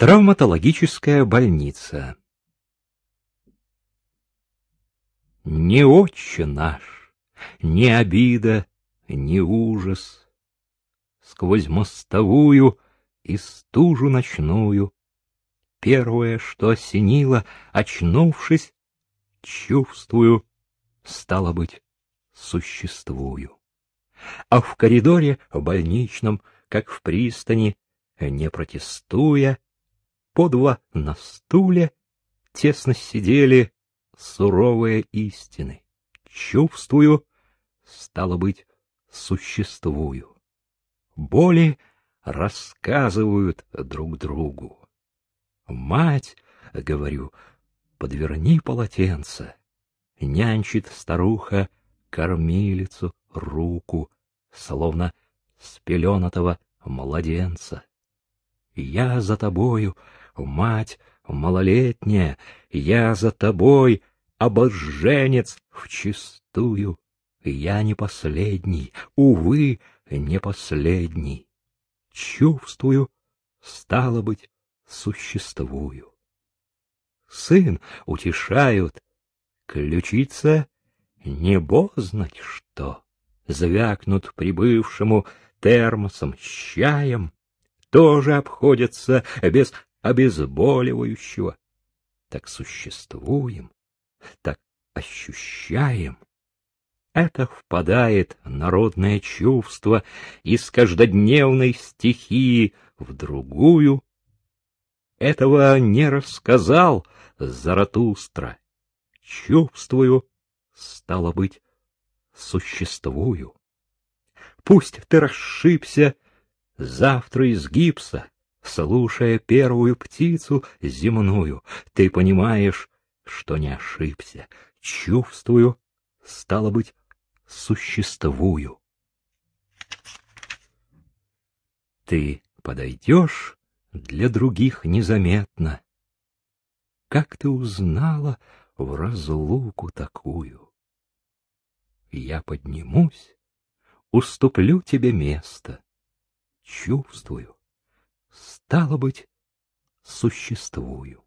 Травматологическая больница. Не отче наш, ни обида, ни ужас. Сквозь мостовую и стужу ночную Первое, что осенило, очнувшись, чувствую, стало быть, существую. А в коридоре в больничном, как в пристани, не протестуя, по на стуле тесно сидели суровые истины. Чувствую, стало быть, существую. Боли рассказывают друг другу. Мать, говорю, подверни полотенце. Нянчит старуха кормилицу руку, словно спеленатого младенца. Я за тобою, мать малолетняя, я за тобой, обожженец вчистую. Я не последний, увы, не последний. Чувствую, стало быть, существую. Сын утешают, ключица не бознать что, звякнут прибывшему термосом с чаем, тоже обходятся без обезболивающего. Так существуем, так ощущаем. Это впадает народное чувство из каждодневной стихии в другую. Этого не рассказал Заратустра. Чувствую, стало быть, существую. Пусть ты расшибся завтра из гипса, слушая первую птицу земную, ты понимаешь, что не ошибся. Чувствую, стало быть, существую. Ты подойдешь для других незаметно. Как ты узнала в разлуку такую? Я поднимусь, уступлю тебе место. Чувствую, стало быть, существую.